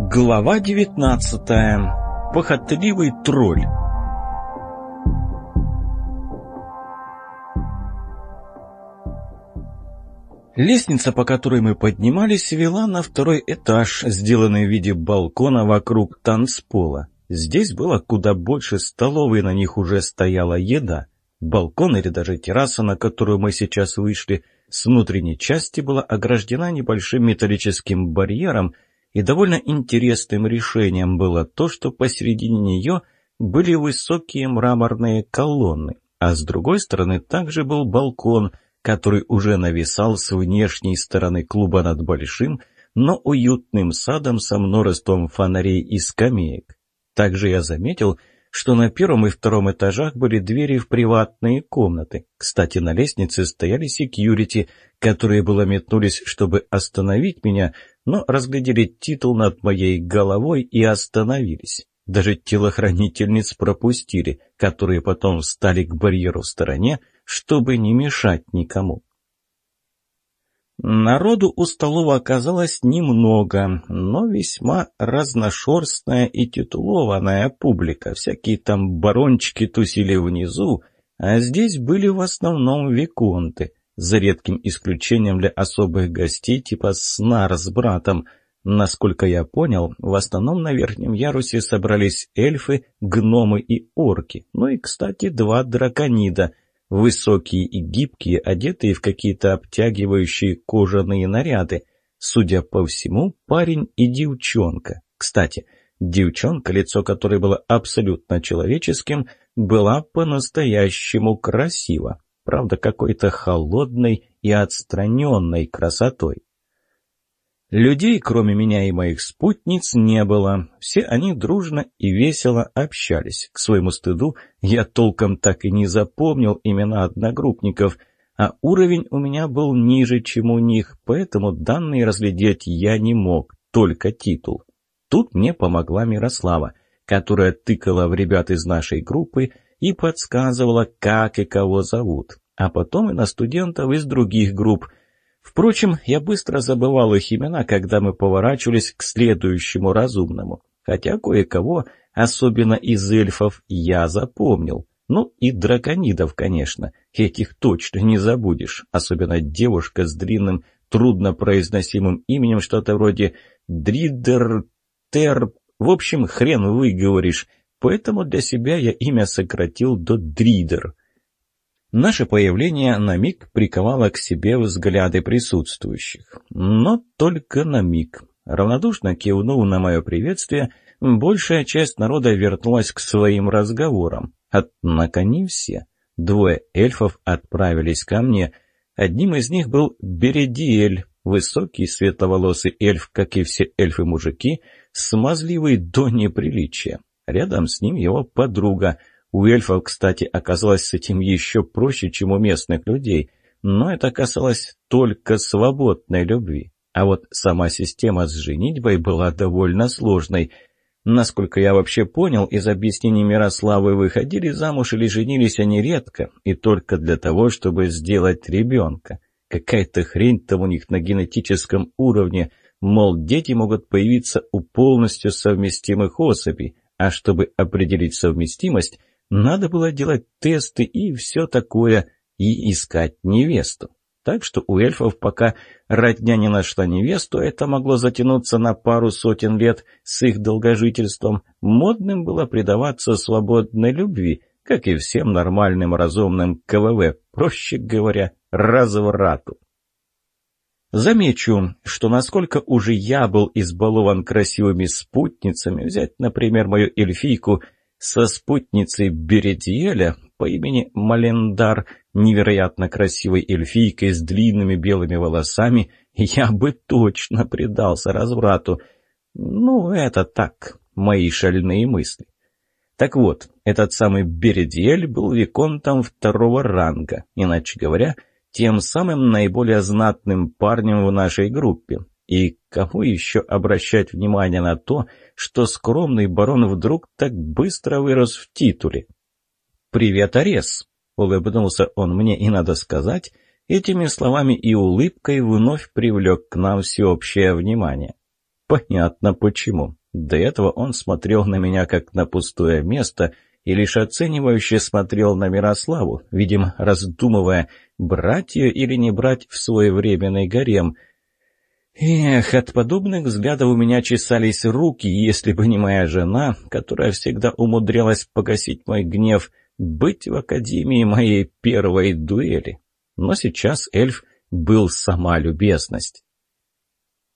Глава 19. Похотливый тролль. Лестница, по которой мы поднимались, вела на второй этаж, сделанный в виде балкона вокруг танцпола. Здесь было куда больше столовой, на них уже стояла еда. Балкон или даже терраса, на которую мы сейчас вышли, с внутренней части была ограждена небольшим металлическим барьером – и довольно интересным решением было то, что посередине нее были высокие мраморные колонны, а с другой стороны также был балкон, который уже нависал с внешней стороны клуба над большим, но уютным садом со множеством фонарей и скамеек. Также я заметил, что на первом и втором этажах были двери в приватные комнаты. Кстати, на лестнице стояли секьюрити, которые было метнулись, чтобы остановить меня, но разглядели титул над моей головой и остановились. Даже телохранительниц пропустили, которые потом встали к барьеру в стороне, чтобы не мешать никому. Народу у столова оказалось немного, но весьма разношерстная и титулованная публика. Всякие там барончики тусили внизу, а здесь были в основном виконты за редким исключением для особых гостей типа Снар с братом. Насколько я понял, в основном на верхнем ярусе собрались эльфы, гномы и орки. Ну и, кстати, два драконида. Высокие и гибкие, одетые в какие-то обтягивающие кожаные наряды. Судя по всему, парень и девчонка. Кстати, девчонка, лицо которой было абсолютно человеческим, была по-настоящему красива правда, какой-то холодной и отстраненной красотой. Людей, кроме меня и моих спутниц, не было. Все они дружно и весело общались. К своему стыду я толком так и не запомнил имена одногруппников, а уровень у меня был ниже, чем у них, поэтому данные разглядеть я не мог, только титул. Тут мне помогла Мирослава, которая тыкала в ребят из нашей группы и подсказывала, как и кого зовут, а потом и на студентов из других групп. Впрочем, я быстро забывал их имена, когда мы поворачивались к следующему разумному, хотя кое-кого, особенно из эльфов, я запомнил. Ну и драконидов, конечно, этих точно не забудешь, особенно девушка с длинным, труднопроизносимым именем, что-то вроде Дридер, Тер, в общем, хрен выговоришь, поэтому для себя я имя сократил до Дридер. Наше появление на миг приковало к себе взгляды присутствующих. Но только на миг. Равнодушно кивнув на мое приветствие, большая часть народа вернулась к своим разговорам. Однако не все. Двое эльфов отправились ко мне. Одним из них был Бередиэль, высокий светловолосый эльф, как и все эльфы-мужики, смазливый до неприличия. Рядом с ним его подруга. У эльфов, кстати, оказалось с этим еще проще, чем у местных людей. Но это касалось только свободной любви. А вот сама система с женитьбой была довольно сложной. Насколько я вообще понял, из объяснений Мирославы выходили замуж или женились они редко, и только для того, чтобы сделать ребенка. Какая-то хрень там у них на генетическом уровне, мол, дети могут появиться у полностью совместимых особей, а чтобы определить совместимость, надо было делать тесты и все такое, и искать невесту. Так что у эльфов пока родня не нашла невесту, это могло затянуться на пару сотен лет с их долгожительством. Модным было предаваться свободной любви, как и всем нормальным разумным КВВ, проще говоря, разврату. Замечу, что насколько уже я был избалован красивыми спутницами, взять, например, мою эльфийку со спутницей Бередиэля по имени Малендар, невероятно красивой эльфийкой с длинными белыми волосами, я бы точно предался разврату. Ну, это так, мои шальные мысли. Так вот, этот самый Бередиэль был виконтом второго ранга, иначе говоря, тем самым наиболее знатным парнем в нашей группе. И кому еще обращать внимание на то, что скромный барон вдруг так быстро вырос в титуле? «Привет, Арес!» — улыбнулся он мне, и, надо сказать, этими словами и улыбкой вновь привлек к нам всеобщее внимание. Понятно почему. До этого он смотрел на меня как на пустое место и лишь оценивающе смотрел на Мирославу, видимо, раздумывая, брать ее или не брать в свой временный гарем. Эх, от подобных взглядов у меня чесались руки, если бы не моя жена, которая всегда умудрялась погасить мой гнев, быть в академии моей первой дуэли. Но сейчас эльф был сама любезность.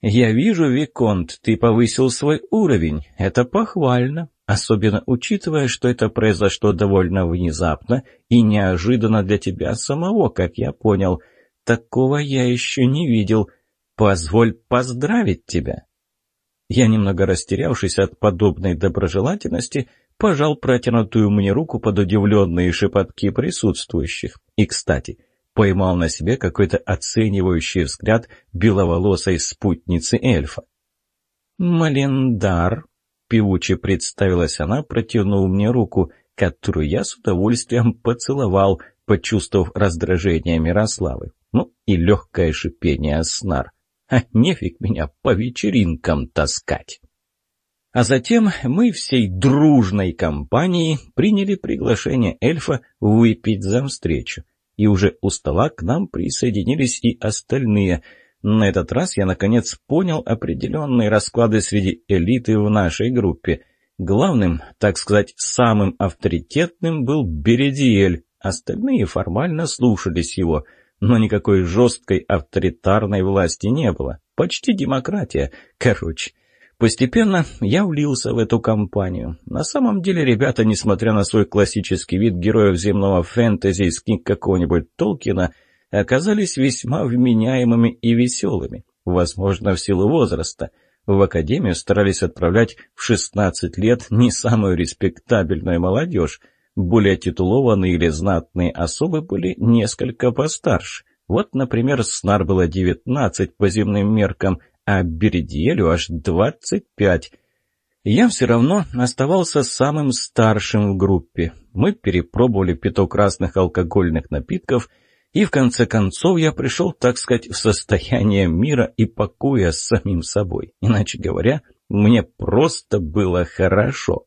«Я вижу, Виконт, ты повысил свой уровень. Это похвально, особенно учитывая, что это произошло довольно внезапно и неожиданно для тебя самого, как я понял. Такого я еще не видел. Позволь поздравить тебя». Я, немного растерявшись от подобной доброжелательности, пожал протянутую мне руку под удивленные шепотки присутствующих. И, кстати, поймал на себе какой-то оценивающий взгляд беловолосой спутницы эльфа. «Малендар», — певуче представилась она, протянув мне руку, которую я с удовольствием поцеловал, почувствовав раздражение Мирославы. Ну и легкое шипение снар. А нефиг меня по вечеринкам таскать. А затем мы всей дружной компанией приняли приглашение эльфа выпить за встречу и уже у стола к нам присоединились и остальные. На этот раз я, наконец, понял определенные расклады среди элиты в нашей группе. Главным, так сказать, самым авторитетным был Бередиэль, остальные формально слушались его, но никакой жесткой авторитарной власти не было. Почти демократия, короче. Постепенно я влился в эту компанию. На самом деле ребята, несмотря на свой классический вид героев земного фэнтези из книг какого-нибудь Толкина, оказались весьма вменяемыми и веселыми, возможно, в силу возраста. В академию старались отправлять в 16 лет не самую респектабельную молодежь. Более титулованные или знатные особы были несколько постарше. Вот, например, Снар было 19 по земным меркам, а Бердиелю аж двадцать пять. Я все равно оставался самым старшим в группе. Мы перепробовали пяток разных алкогольных напитков, и в конце концов я пришел, так сказать, в состояние мира и покоя с самим собой. Иначе говоря, мне просто было хорошо.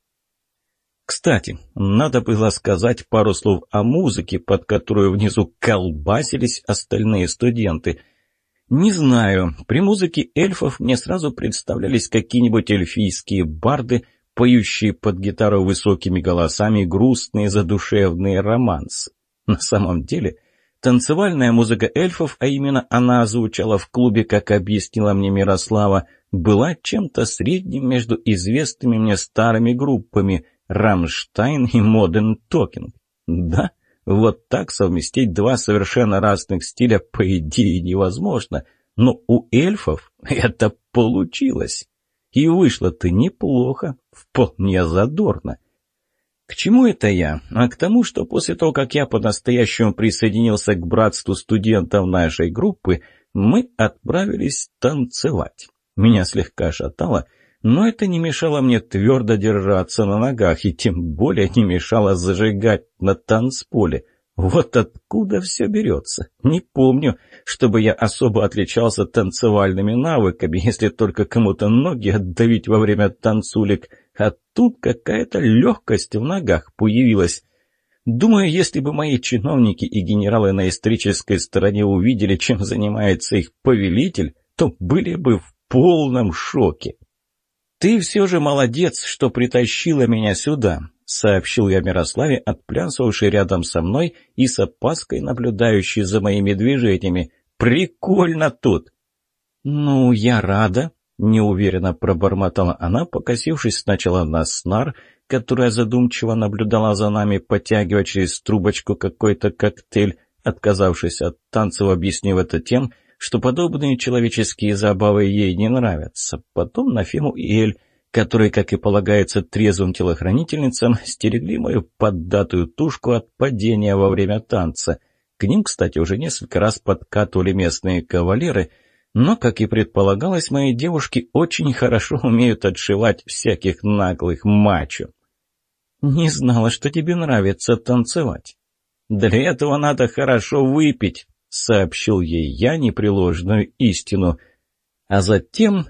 Кстати, надо было сказать пару слов о музыке, под которую внизу колбасились остальные студенты — не знаю, при музыке эльфов мне сразу представлялись какие-нибудь эльфийские барды, поющие под гитару высокими голосами грустные задушевные романсы. На самом деле, танцевальная музыка эльфов, а именно она звучала в клубе, как объяснила мне Мирослава, была чем-то средним между известными мне старыми группами «Rammstein» и «Modern Talking». Да, вот так совместить два совершенно разных стиля по идее невозможно, но у эльфов это получилось. И вышло-то неплохо, вполне задорно. К чему это я? А к тому, что после того, как я по-настоящему присоединился к братству студентов нашей группы, мы отправились танцевать. Меня слегка шатало, но это не мешало мне твердо держаться на ногах и тем более не мешало зажигать на танцполе. Вот откуда все берется. Не помню, чтобы я особо отличался танцевальными навыками, если только кому-то ноги отдавить во время танцулек. А тут какая-то легкость в ногах появилась. Думаю, если бы мои чиновники и генералы на исторической стороне увидели, чем занимается их повелитель, то были бы в полном шоке. «Ты все же молодец, что притащила меня сюда», — сообщил я Мирославе, отплясывавший рядом со мной и с опаской наблюдающий за моими движениями. «Прикольно тут!» «Ну, я рада», — неуверенно пробормотала она, покосившись сначала на снар, которая задумчиво наблюдала за нами, потягивая через трубочку какой-то коктейль, отказавшись от танцев, объяснив это тем, что подобные человеческие забавы ей не нравятся. Потом на Фему и Эль, которые, как и полагается трезвым телохранительницам, стерегли мою поддатую тушку от падения во время танца. К ним, кстати, уже несколько раз подкатывали местные кавалеры, но, как и предполагалось, мои девушки очень хорошо умеют отшивать всяких наглых мачо. «Не знала, что тебе нравится танцевать». «Для этого надо хорошо выпить», — сообщил ей я непреложную истину. А затем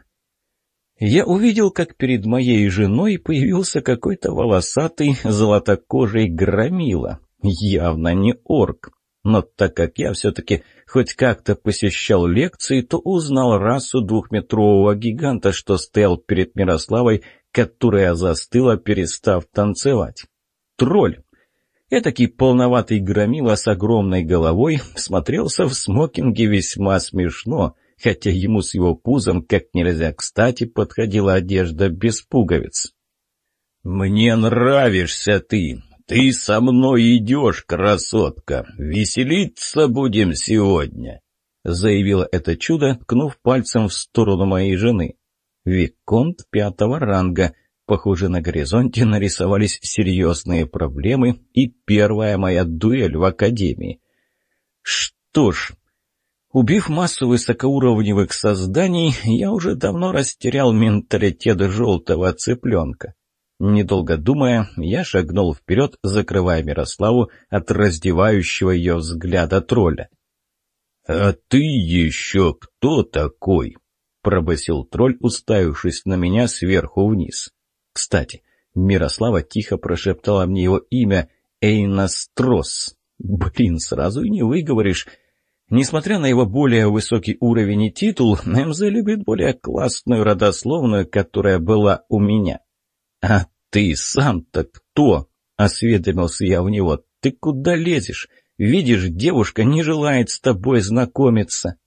Я увидел, как перед моей женой появился какой-то волосатый золотокожий громила. Явно не орк. Но так как я все-таки хоть как-то посещал лекции, то узнал расу двухметрового гиганта, что стоял перед Мирославой, которая застыла, перестав танцевать. Тролль. Этакий полноватый громила с огромной головой смотрелся в смокинге весьма смешно, хотя ему с его пузом как нельзя кстати подходила одежда без пуговиц. «Мне нравишься ты! Ты со мной идешь, красотка! Веселиться будем сегодня!» заявила это чудо, ткнув пальцем в сторону моей жены. Виконт пятого ранга — Похоже, на горизонте нарисовались серьезные проблемы и первая моя дуэль в Академии. Что ж, убив массу высокоуровневых созданий, я уже давно растерял менталитет желтого цыпленка. Недолго думая, я шагнул вперед, закрывая Мирославу от раздевающего ее взгляда тролля. «А ты еще кто такой?» — пробасил тролль, уставившись на меня сверху вниз. Кстати, Мирослава тихо прошептала мне его имя Эйнастрос. Блин, сразу и не выговоришь. Несмотря на его более высокий уровень и титул, МЗ любит более классную родословную, которая была у меня. «А ты сам-то кто?» — осведомился я в него. «Ты куда лезешь? Видишь, девушка не желает с тобой знакомиться».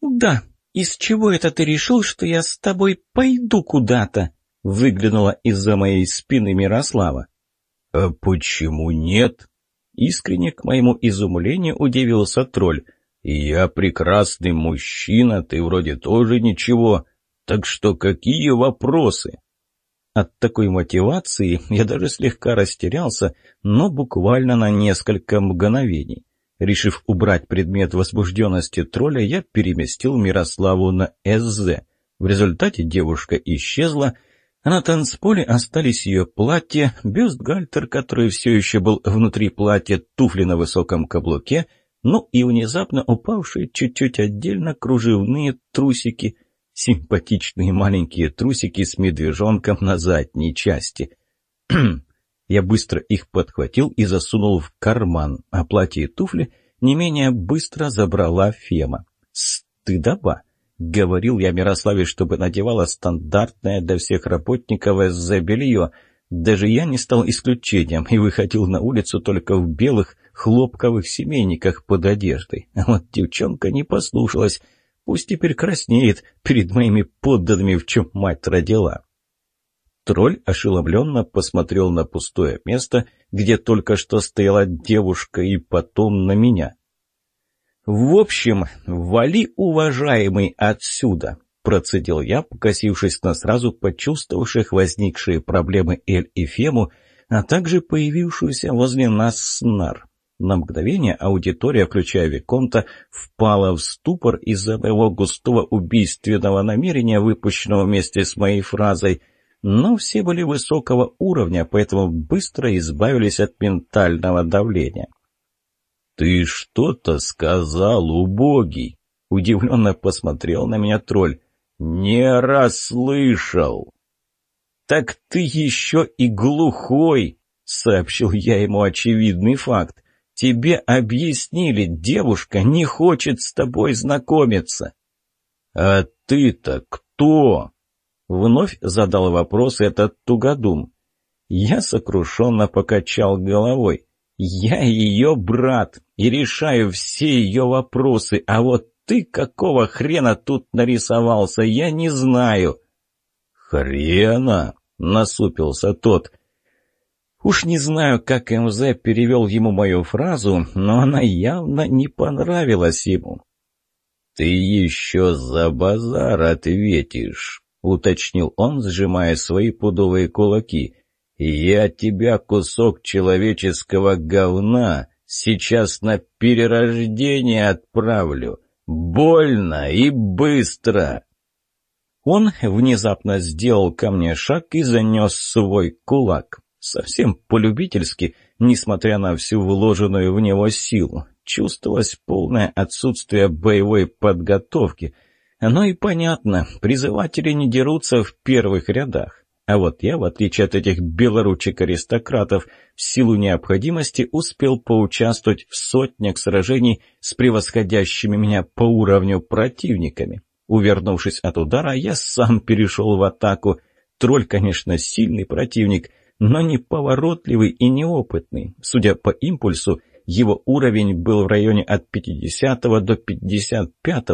«Да, из чего это ты решил, что я с тобой пойду куда-то?» выглянула из-за моей спины Мирослава. «А почему нет?» Искренне к моему изумлению удивился тролль. «Я прекрасный мужчина, ты вроде тоже ничего. Так что какие вопросы?» От такой мотивации я даже слегка растерялся, но буквально на несколько мгновений. Решив убрать предмет возбужденности тролля, я переместил Мирославу на СЗ. В результате девушка исчезла, а на танцполе остались ее платье, бюстгальтер, который все еще был внутри платья, туфли на высоком каблуке, ну и внезапно упавшие чуть-чуть отдельно кружевные трусики, симпатичные маленькие трусики с медвежонком на задней части. Я быстро их подхватил и засунул в карман, а платье и туфли не менее быстро забрала Фема. Стыдоба! Говорил я Мирославе, чтобы надевала стандартное для всех работников СЗ белье. Даже я не стал исключением и выходил на улицу только в белых хлопковых семейниках под одеждой. А вот девчонка не послушалась. Пусть теперь краснеет перед моими подданными, в чем мать родила. Тролль ошеломленно посмотрел на пустое место, где только что стояла девушка, и потом на меня. «В общем, вали, уважаемый, отсюда!» Процедил я, покосившись на сразу почувствовавших возникшие проблемы Эль и Фему, а также появившуюся возле нас Снар. На мгновение аудитория, включая Виконта, впала в ступор из-за моего густого убийственного намерения, выпущенного вместе с моей фразой, но все были высокого уровня, поэтому быстро избавились от ментального давления. «Ты что-то сказал, убогий!» Удивленно посмотрел на меня тролль. «Не расслышал!» «Так ты еще и глухой!» — сообщил я ему очевидный факт. «Тебе объяснили, девушка не хочет с тобой знакомиться». «А ты-то кто?» Вновь задал вопрос этот тугодум. Я сокрушенно покачал головой. Я ее брат и решаю все ее вопросы, а вот ты какого хрена тут нарисовался, я не знаю». «Хрена?» — насупился тот. Уж не знаю, как МЗ перевел ему мою фразу, но она явно не понравилась ему. «Ты еще за базар ответишь», — уточнил он, сжимая свои пудовые кулаки. «Я тебя, кусок человеческого говна, сейчас на перерождение отправлю. Больно и быстро!» Он внезапно сделал ко мне шаг и занес свой кулак. Совсем полюбительски, несмотря на всю вложенную в него силу. Чувствовалось полное отсутствие боевой подготовки. Оно и понятно, призыватели не дерутся в первых рядах. А вот я, в отличие от этих белоручек-аристократов, в силу необходимости успел поучаствовать в сотнях сражений с превосходящими меня по уровню противниками. Увернувшись от удара, я сам перешел в атаку. Тролль, конечно, сильный противник, но неповоротливый и неопытный. Судя по импульсу, его уровень был в районе от 50 до 55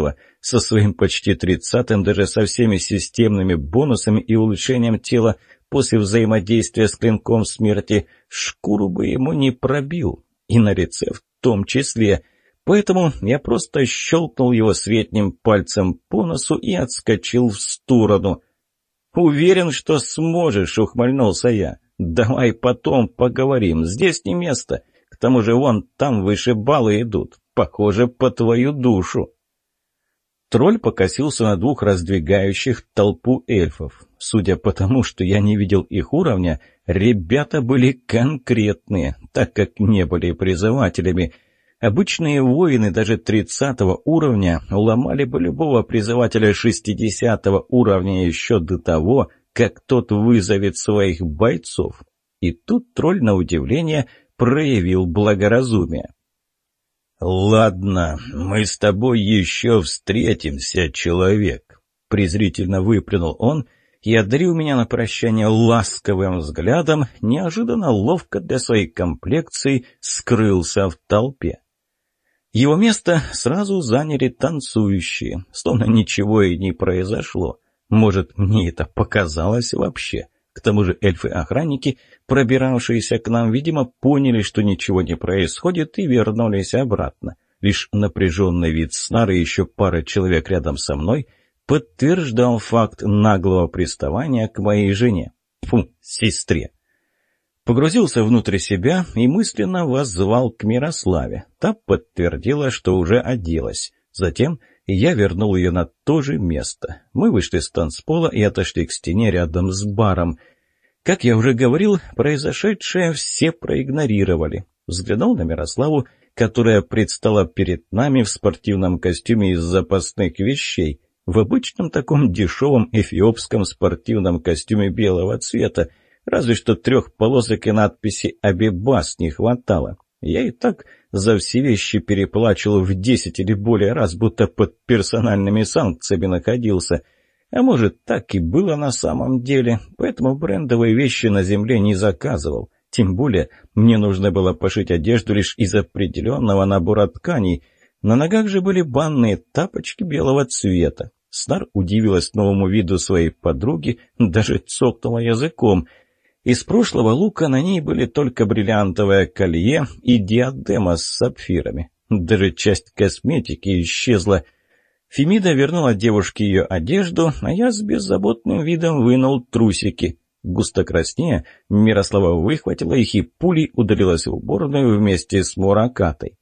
со своим почти 30 даже со всеми системными бонусами и улучшением тела после взаимодействия с клинком смерти, шкуру бы ему не пробил, и на рецепт в том числе. Поэтому я просто щелкнул его средним пальцем по носу и отскочил в сторону. «Уверен, что сможешь», — ухмыльнулся я. «Давай потом поговорим, здесь не место тому же вон там выше баллы идут. Похоже, по твою душу». Тролль покосился на двух раздвигающих толпу эльфов. Судя по тому, что я не видел их уровня, ребята были конкретные, так как не были призывателями. Обычные воины даже 30 уровня уломали бы любого призывателя 60 уровня еще до того, как тот вызовет своих бойцов. И тут тролль, на удивление, проявил благоразумие. «Ладно, мы с тобой еще встретимся, человек», — презрительно выплюнул он и одарил меня на прощание ласковым взглядом, неожиданно ловко для своей комплекции скрылся в толпе. Его место сразу заняли танцующие, словно ничего и не произошло. Может, мне это показалось вообще? К тому же эльфы-охранники, пробиравшиеся к нам, видимо, поняли, что ничего не происходит, и вернулись обратно. Лишь напряженный вид снары и еще пара человек рядом со мной подтверждал факт наглого приставания к моей жене. Фу, сестре. Погрузился внутрь себя и мысленно воззвал к Мирославе. Та подтвердила, что уже оделась. Затем я вернул ее на то же место. Мы вышли с танцпола и отошли к стене рядом с баром. Как я уже говорил, произошедшее все проигнорировали. Взглянул на Мирославу, которая предстала перед нами в спортивном костюме из запасных вещей, в обычном таком дешевом эфиопском спортивном костюме белого цвета, разве что трех полосок и надписи «Абибас» не хватало. Я и так за все вещи переплачивал в десять или более раз, будто под персональными санкциями находился. А может, так и было на самом деле, поэтому брендовые вещи на земле не заказывал. Тем более, мне нужно было пошить одежду лишь из определенного набора тканей. На ногах же были банные тапочки белого цвета. Снар удивилась новому виду своей подруги, даже цокнула языком — из прошлого лука на ней были только бриллиантовое колье и диадема с сапфирами. Даже часть косметики исчезла. Фемида вернула девушке ее одежду, а я с беззаботным видом вынул трусики. Густо краснея, Мирослава выхватила их и пулей удалилась в уборную вместе с Муракатой.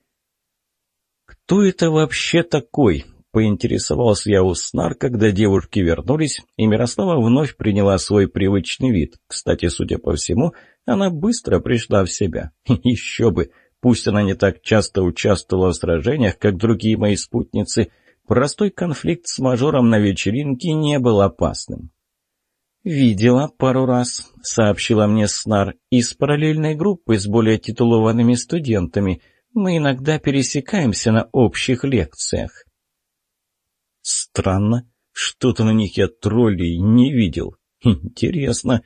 «Кто это вообще такой?» Поинтересовался я у Снар, когда девушки вернулись, и Мирослава вновь приняла свой привычный вид. Кстати, судя по всему, она быстро пришла в себя. Еще бы! Пусть она не так часто участвовала в сражениях, как другие мои спутницы, простой конфликт с мажором на вечеринке не был опасным. «Видела пару раз», — сообщила мне Снар, — «из параллельной группы с более титулованными студентами. Мы иногда пересекаемся на общих лекциях». Странно, что-то на них я троллей не видел. Интересно.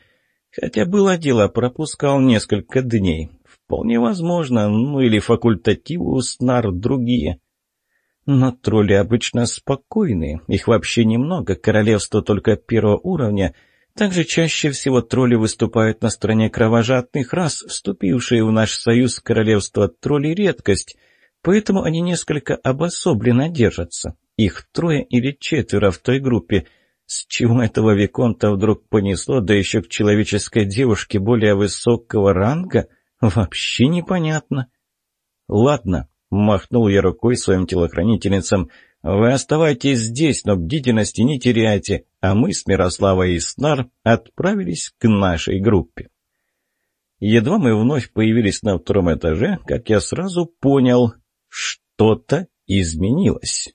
Хотя было дело, пропускал несколько дней. Вполне возможно, ну или факультативы у снар другие. Но тролли обычно спокойные, их вообще немного, королевство только первого уровня. Также чаще всего тролли выступают на стороне кровожадных рас, вступившие в наш союз королевства троллей редкость, поэтому они несколько обособленно держатся. Их трое или четверо в той группе. С чего этого Виконта вдруг понесло, да еще к человеческой девушке более высокого ранга, вообще непонятно. «Ладно», — махнул я рукой своим телохранительницам, — «вы оставайтесь здесь, но бдительности не теряйте, а мы с Мирославой и Снар отправились к нашей группе». Едва мы вновь появились на втором этаже, как я сразу понял, что-то изменилось.